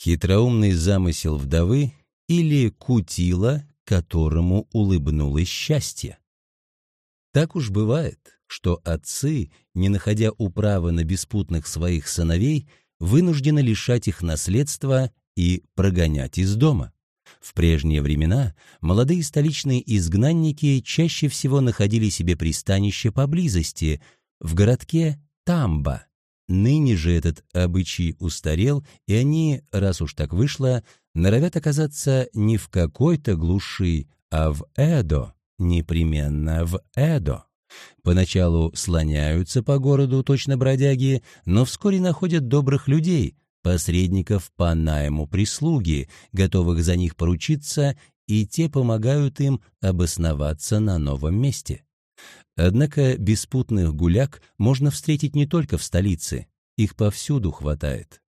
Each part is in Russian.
Хитроумный замысел вдовы или кутила, которому улыбнулось счастье. Так уж бывает, что отцы, не находя управы на беспутных своих сыновей, вынуждены лишать их наследства и прогонять из дома. В прежние времена молодые столичные изгнанники чаще всего находили себе пристанище поблизости, в городке Тамба. Ныне же этот обычай устарел, и они, раз уж так вышло, норовят оказаться не в какой-то глуши, а в Эдо, непременно в Эдо. Поначалу слоняются по городу точно бродяги, но вскоре находят добрых людей, посредников по найму прислуги, готовых за них поручиться, и те помогают им обосноваться на новом месте. Однако беспутных гуляк можно встретить не только в столице, их повсюду хватает.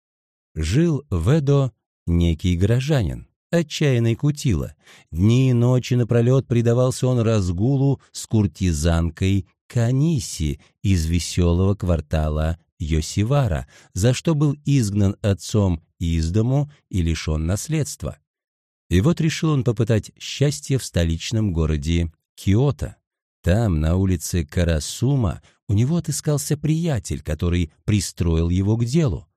Жил в Эдо некий горожанин, отчаянный кутила. Дни и ночи напролет предавался он разгулу с куртизанкой Каниси из веселого квартала Йосивара, за что был изгнан отцом из дому и лишен наследства. И вот решил он попытать счастье в столичном городе Киото. Там, на улице Карасума, у него отыскался приятель, который пристроил его к делу.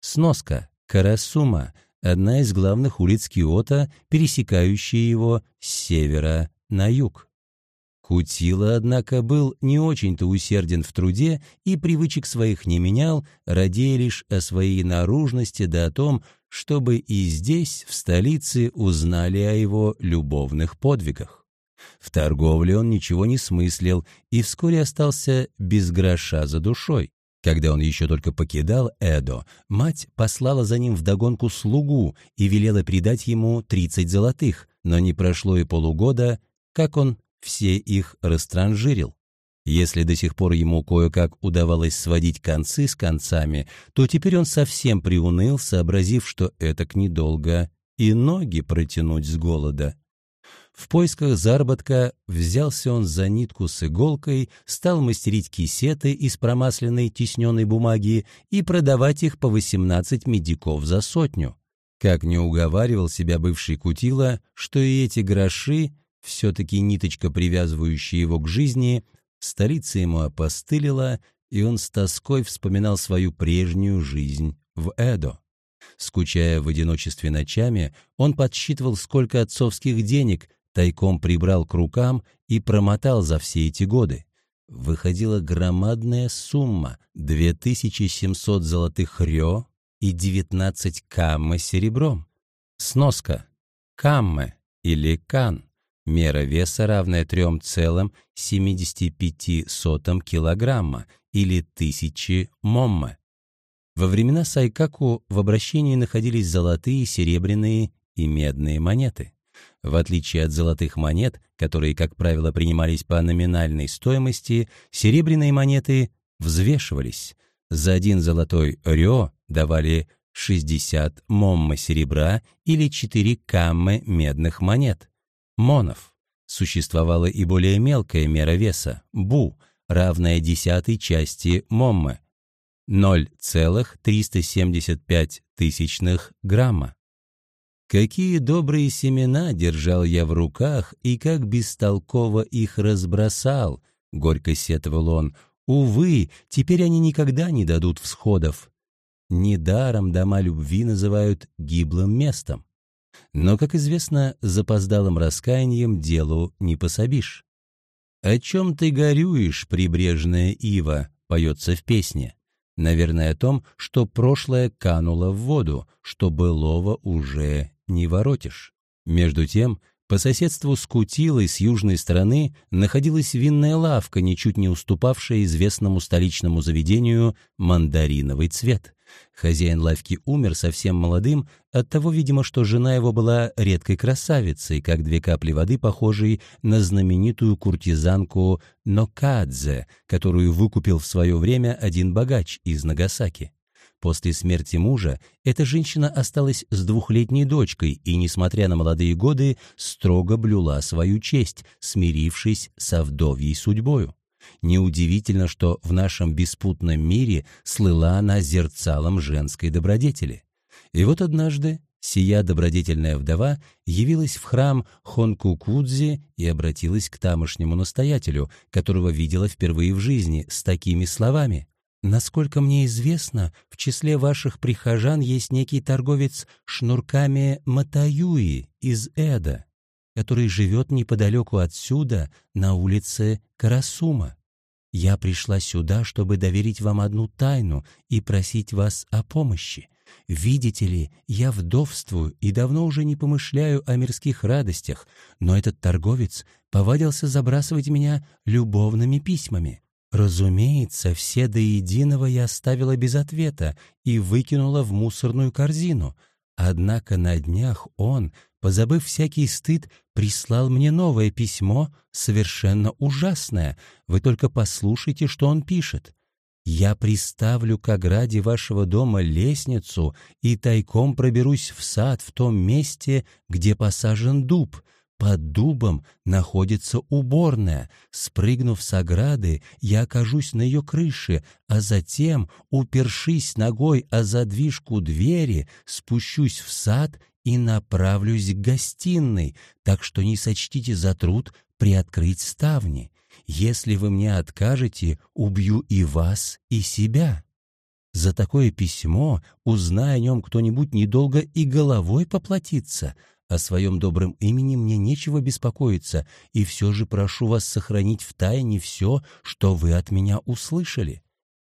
Сноска. Карасума — одна из главных улиц Киото, пересекающая его с севера на юг. Кутила, однако, был не очень-то усерден в труде и привычек своих не менял, радея лишь о своей наружности да о том, чтобы и здесь, в столице, узнали о его любовных подвигах. В торговле он ничего не смыслил и вскоре остался без гроша за душой. Когда он еще только покидал Эдо, мать послала за ним вдогонку слугу и велела придать ему тридцать золотых, но не прошло и полугода, как он все их растранжирил. Если до сих пор ему кое-как удавалось сводить концы с концами, то теперь он совсем приуныл, сообразив, что этак недолго и ноги протянуть с голода. В поисках заработка взялся он за нитку с иголкой, стал мастерить кисеты из промасленной тисненной бумаги и продавать их по 18 медиков за сотню. Как не уговаривал себя бывший кутила, что и эти гроши все-таки ниточка, привязывающая его к жизни, столица ему опостылила, и он с тоской вспоминал свою прежнюю жизнь в Эдо. Скучая в одиночестве ночами, он подсчитывал, сколько отцовских денег тайком прибрал к рукам и промотал за все эти годы. Выходила громадная сумма — 2700 золотых рё и 19 каммы серебром. Сноска. Каммы или кан Мера веса равная 3,75 килограмма или тысячи момма. Во времена Сайкаку в обращении находились золотые, серебряные и медные монеты. В отличие от золотых монет, которые, как правило, принимались по номинальной стоимости, серебряные монеты взвешивались. За один золотой рё давали 60 момма серебра или 4 каммы медных монет монов. Существовала и более мелкая мера веса – бу, равная десятой части моммы – 0,375 тысячных грамма. Какие добрые семена держал я в руках и как бестолково их разбросал, горько сетовал он. Увы, теперь они никогда не дадут всходов. Недаром дома любви называют гиблым местом. Но, как известно, запоздалым раскаянием делу не пособишь. «О чем ты горюешь, прибрежная ива?» — поется в песне. Наверное, о том, что прошлое кануло в воду, что былого уже не воротишь. Между тем, по соседству с Кутилой с южной стороны находилась винная лавка, ничуть не уступавшая известному столичному заведению «Мандариновый цвет». Хозяин лавки умер совсем молодым, от того, видимо, что жена его была редкой красавицей, как две капли воды, похожей на знаменитую куртизанку Нокадзе, которую выкупил в свое время один богач из Нагасаки. После смерти мужа эта женщина осталась с двухлетней дочкой и, несмотря на молодые годы, строго блюла свою честь, смирившись со вдовьей судьбою. Неудивительно, что в нашем беспутном мире слыла она зерцалом женской добродетели. И вот однажды сия добродетельная вдова явилась в храм Хонкукудзи и обратилась к тамошнему настоятелю, которого видела впервые в жизни, с такими словами. «Насколько мне известно, в числе ваших прихожан есть некий торговец шнурками Матаюи из Эда, который живет неподалеку отсюда, на улице Карасума. Я пришла сюда, чтобы доверить вам одну тайну и просить вас о помощи. Видите ли, я вдовствую и давно уже не помышляю о мирских радостях, но этот торговец повадился забрасывать меня любовными письмами. Разумеется, все до единого я оставила без ответа и выкинула в мусорную корзину. Однако на днях он, позабыв всякий стыд, прислал мне новое письмо, совершенно ужасное. Вы только послушайте, что он пишет. «Я приставлю к ограде вашего дома лестницу и тайком проберусь в сад в том месте, где посажен дуб». Под дубом находится уборная. Спрыгнув с ограды, я окажусь на ее крыше, а затем, упершись ногой о задвижку двери, спущусь в сад и направлюсь к гостиной, так что не сочтите за труд приоткрыть ставни. Если вы мне откажете, убью и вас, и себя. За такое письмо, узная о нем кто-нибудь, недолго и головой поплатится. О своем добром имени мне нечего беспокоиться, и все же прошу вас сохранить в тайне все, что вы от меня услышали.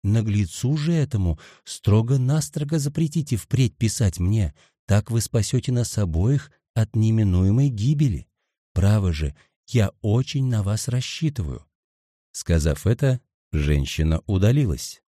Наглецу же этому строго-настрого запретите впредь писать мне, так вы спасете нас обоих от неминуемой гибели. Право же, я очень на вас рассчитываю». Сказав это, женщина удалилась.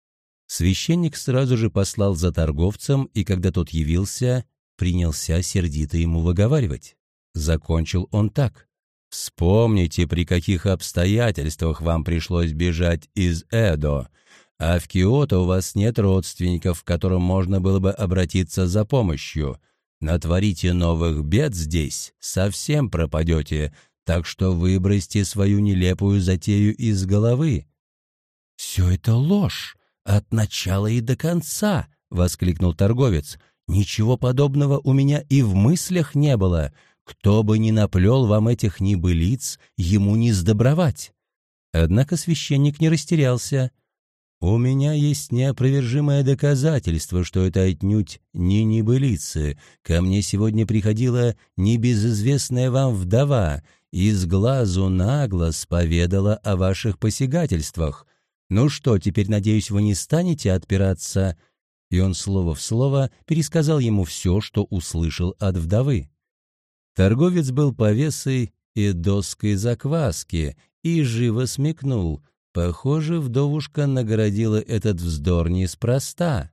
Священник сразу же послал за торговцем, и когда тот явился, принялся сердито ему выговаривать. Закончил он так. «Вспомните, при каких обстоятельствах вам пришлось бежать из Эдо, а в Киото у вас нет родственников, к которым можно было бы обратиться за помощью. Натворите новых бед здесь, совсем пропадете, так что выбросьте свою нелепую затею из головы». «Все это ложь, от начала и до конца!» — воскликнул торговец. «Ничего подобного у меня и в мыслях не было. Кто бы ни наплел вам этих небылиц, ему не сдобровать». Однако священник не растерялся. «У меня есть неопровержимое доказательство, что это отнюдь не небылицы. Ко мне сегодня приходила небезызвестная вам вдова и с глазу на глаз поведала о ваших посягательствах. Ну что, теперь, надеюсь, вы не станете отпираться?» И он слово в слово пересказал ему все, что услышал от вдовы. Торговец был повесой и доской закваски и живо смекнул — Похоже, вдовушка наградила этот вздор неспроста.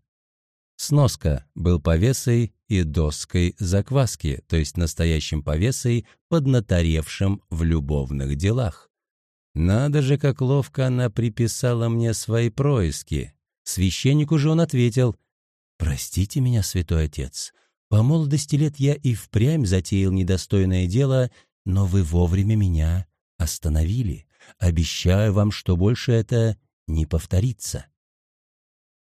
Сноска был повесой и доской закваски, то есть настоящим повесой, поднаторевшим в любовных делах. Надо же, как ловко она приписала мне свои происки. Священнику же он ответил, «Простите меня, святой отец, по молодости лет я и впрямь затеял недостойное дело, но вы вовремя меня остановили. Обещаю вам, что больше это не повторится».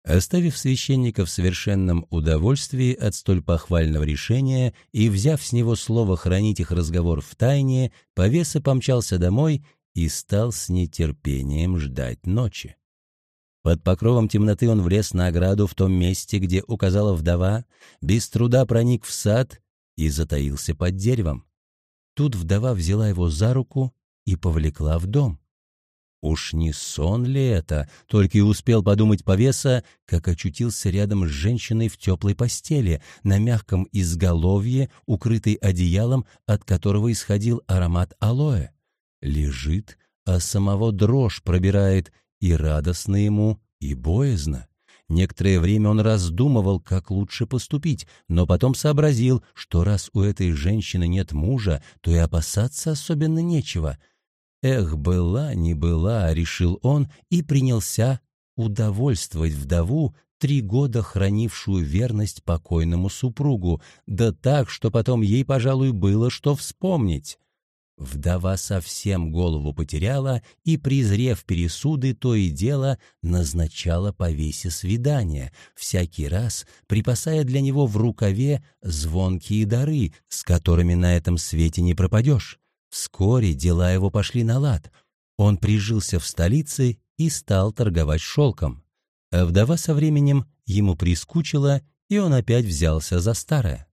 Оставив священника в совершенном удовольствии от столь похвального решения и взяв с него слово хранить их разговор в тайне, повеса помчался домой и стал с нетерпением ждать ночи. Под покровом темноты он влез на ограду в том месте, где указала вдова, без труда проник в сад и затаился под деревом. Тут вдова взяла его за руку и повлекла в дом. Уж не сон ли это? Только и успел подумать повеса, как очутился рядом с женщиной в теплой постели, на мягком изголовье, укрытой одеялом, от которого исходил аромат алоэ. Лежит, а самого дрожь пробирает, и радостно ему, и боязно. Некоторое время он раздумывал, как лучше поступить, но потом сообразил, что раз у этой женщины нет мужа, то и опасаться особенно нечего — Эх, была, не была, решил он и принялся удовольствовать вдову, три года хранившую верность покойному супругу, да так, что потом ей, пожалуй, было что вспомнить. Вдова совсем голову потеряла и, презрев пересуды, то и дело назначала повесе свидания, всякий раз припасая для него в рукаве звонкие дары, с которыми на этом свете не пропадешь. Вскоре дела его пошли на лад. Он прижился в столице и стал торговать шелком. А вдова со временем ему прискучила, и он опять взялся за старое.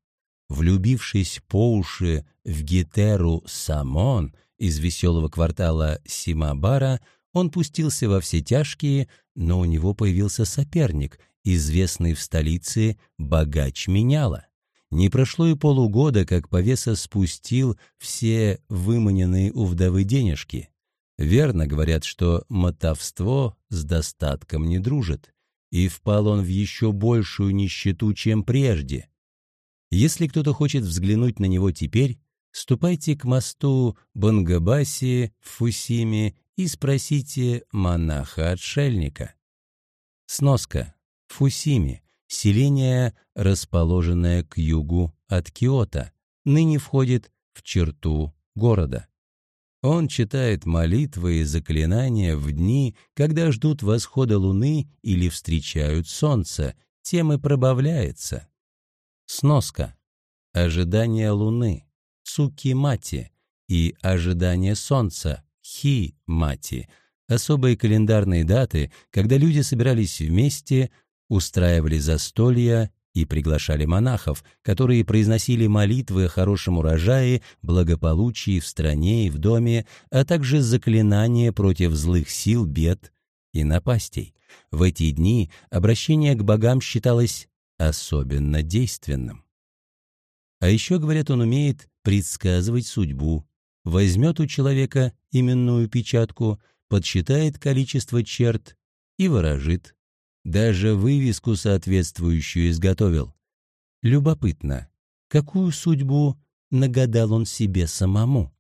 Влюбившись по уши в Гетеру Самон из веселого квартала Симабара, он пустился во все тяжкие, но у него появился соперник, известный в столице богач Меняла. Не прошло и полугода, как повеса спустил все выманенные у вдовы денежки. Верно говорят, что мотовство с достатком не дружит, и впал он в еще большую нищету, чем прежде. Если кто-то хочет взглянуть на него теперь, ступайте к мосту Бангабаси в Фусиме и спросите монаха-отшельника. Сноска. Фусими. Селение, расположенное к югу от Киота, ныне входит в черту города. Он читает молитвы и заклинания в дни, когда ждут восхода луны или встречают солнце, тем и пробавляется. Сноска. Ожидание луны, цуки-мати, и ожидание солнца, хи-мати, особые календарные даты, когда люди собирались вместе, устраивали застолья и приглашали монахов, которые произносили молитвы о хорошем урожае, благополучии в стране и в доме, а также заклинания против злых сил, бед и напастей. В эти дни обращение к богам считалось особенно действенным. А еще, говорят, он умеет предсказывать судьбу, возьмет у человека именную печатку, подсчитает количество черт и выражит даже вывеску соответствующую изготовил. Любопытно, какую судьбу нагадал он себе самому?